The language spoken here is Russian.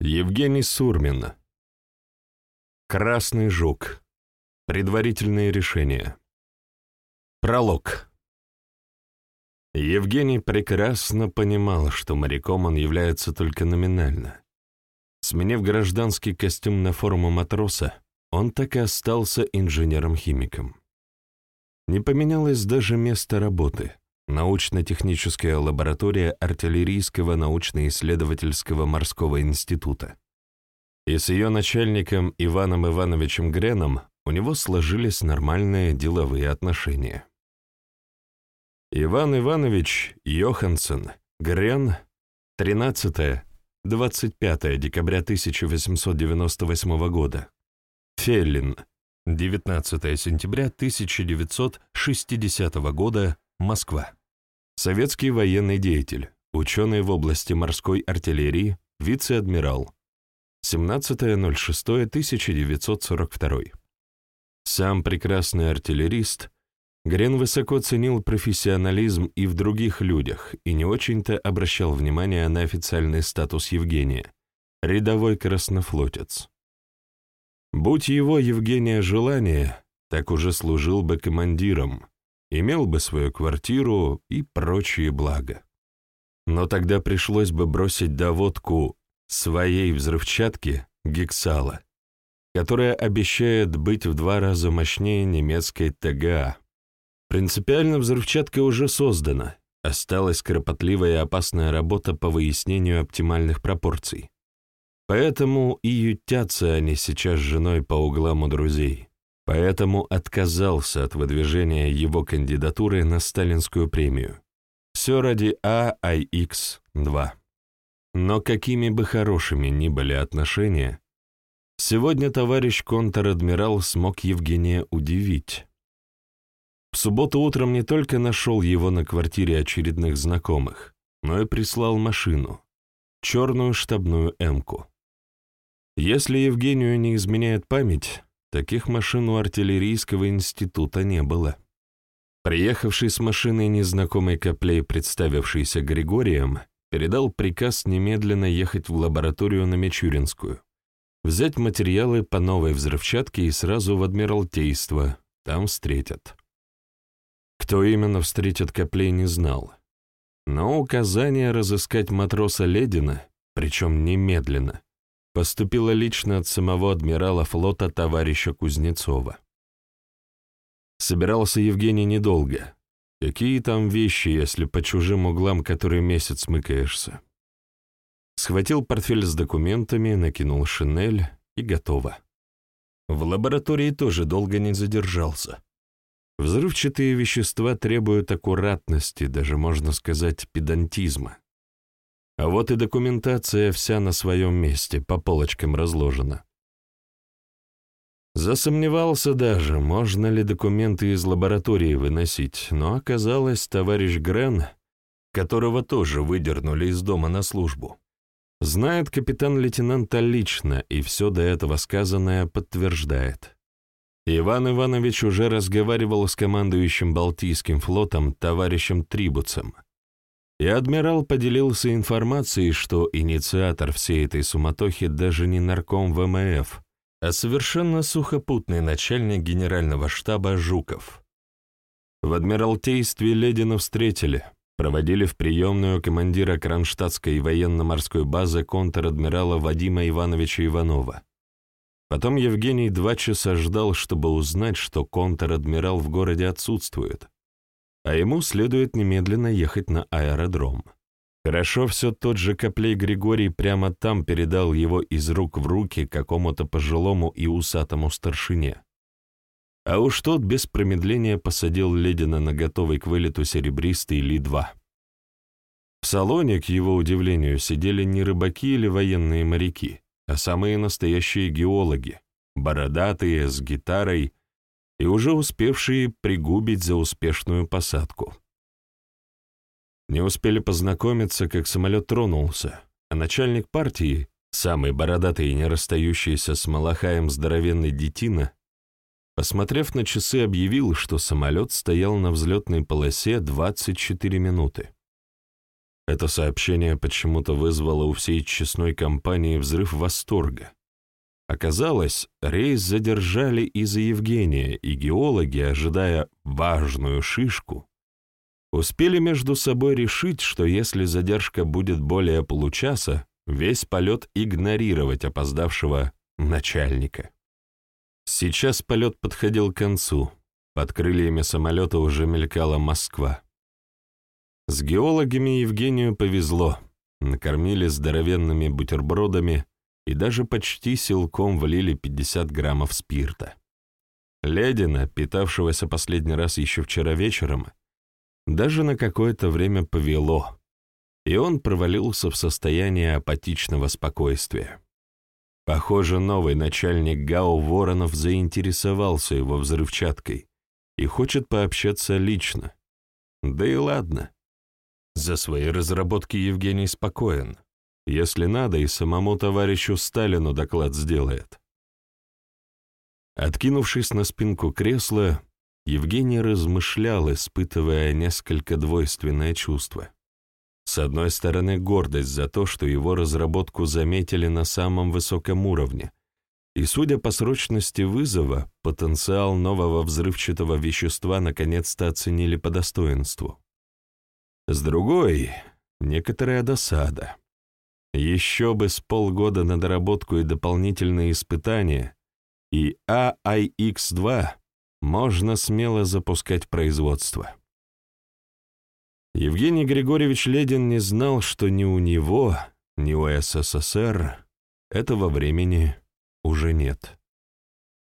Евгений Сурмин. Красный жук. Предварительные решения. Пролог. Евгений прекрасно понимал, что моряком он является только номинально. Сменив гражданский костюм на форму матроса, он так и остался инженером-химиком. Не поменялось даже место работы — научно-техническая лаборатория артиллерийского научно-исследовательского морского института. И с ее начальником Иваном Ивановичем Греном у него сложились нормальные деловые отношения. Иван Иванович Йоханссон, Грен, 13-25 декабря 1898 года, Феллин, 19 сентября 1960 года, Москва. Советский военный деятель, ученый в области морской артиллерии, вице-адмирал. 17.06.1942. Сам прекрасный артиллерист, Грен высоко ценил профессионализм и в других людях и не очень-то обращал внимание на официальный статус Евгения, рядовой краснофлотец. Будь его Евгения желание, так уже служил бы командиром, имел бы свою квартиру и прочие блага. Но тогда пришлось бы бросить доводку своей взрывчатки гексала, которая обещает быть в два раза мощнее немецкой ТГА. Принципиально взрывчатка уже создана, осталась кропотливая и опасная работа по выяснению оптимальных пропорций. Поэтому и ютятся они сейчас с женой по углам у друзей. Поэтому отказался от выдвижения его кандидатуры на сталинскую премию. Все ради АИХ-2. Но какими бы хорошими ни были отношения, сегодня товарищ контр-адмирал смог Евгения удивить. В субботу утром не только нашел его на квартире очередных знакомых, но и прислал машину, черную штабную «Эмку». Если Евгению не изменяет память, таких машин у артиллерийского института не было. Приехавший с машиной незнакомый Коплей, представившийся Григорием, передал приказ немедленно ехать в лабораторию на Мичуринскую, взять материалы по новой взрывчатке и сразу в Адмиралтейство, там встретят. Кто именно встретит Коплей, не знал. Но указание разыскать матроса Ледина, причем немедленно, поступила лично от самого адмирала флота товарища Кузнецова. Собирался Евгений недолго. Какие там вещи, если по чужим углам который месяц мыкаешься? Схватил портфель с документами, накинул шинель и готово. В лаборатории тоже долго не задержался. Взрывчатые вещества требуют аккуратности, даже, можно сказать, педантизма. А вот и документация вся на своем месте, по полочкам разложена. Засомневался даже, можно ли документы из лаборатории выносить, но оказалось, товарищ Грен, которого тоже выдернули из дома на службу, знает капитан-лейтенанта лично и все до этого сказанное подтверждает. Иван Иванович уже разговаривал с командующим Балтийским флотом товарищем Трибуцем — и адмирал поделился информацией, что инициатор всей этой суматохи даже не нарком ВМФ, а совершенно сухопутный начальник генерального штаба Жуков. В Адмиралтействе Ледина встретили, проводили в приемную командира Кронштадтской военно-морской базы контр-адмирала Вадима Ивановича Иванова. Потом Евгений два часа ждал, чтобы узнать, что контр-адмирал в городе отсутствует а ему следует немедленно ехать на аэродром. Хорошо все тот же Коплей Григорий прямо там передал его из рук в руки какому-то пожилому и усатому старшине. А уж тот без промедления посадил Ледина на готовый к вылету серебристый Ли-2. В салоне, к его удивлению, сидели не рыбаки или военные моряки, а самые настоящие геологи, бородатые, с гитарой и уже успевшие пригубить за успешную посадку. Не успели познакомиться, как самолет тронулся, а начальник партии, самый бородатый и не расстающийся с Малахаем здоровенный детина, посмотрев на часы, объявил, что самолет стоял на взлетной полосе 24 минуты. Это сообщение почему-то вызвало у всей честной компании взрыв восторга. Оказалось, рейс задержали из-за Евгения, и геологи, ожидая важную шишку, успели между собой решить, что если задержка будет более получаса, весь полет игнорировать опоздавшего начальника. Сейчас полет подходил к концу. Под крыльями самолета уже мелькала Москва. С геологами Евгению повезло. Накормили здоровенными бутербродами и даже почти силком влили 50 граммов спирта. Ледина, питавшегося последний раз еще вчера вечером, даже на какое-то время повело, и он провалился в состояние апатичного спокойствия. Похоже, новый начальник ГАУ Воронов заинтересовался его взрывчаткой и хочет пообщаться лично. Да и ладно. За свои разработки Евгений спокоен. Если надо, и самому товарищу Сталину доклад сделает. Откинувшись на спинку кресла, Евгений размышлял, испытывая несколько двойственное чувство. С одной стороны, гордость за то, что его разработку заметили на самом высоком уровне, и, судя по срочности вызова, потенциал нового взрывчатого вещества наконец-то оценили по достоинству. С другой — некоторая досада. Еще бы с полгода на доработку и дополнительные испытания, и AIX-2 можно смело запускать производство. Евгений Григорьевич Ледин не знал, что ни у него, ни у СССР этого времени уже нет.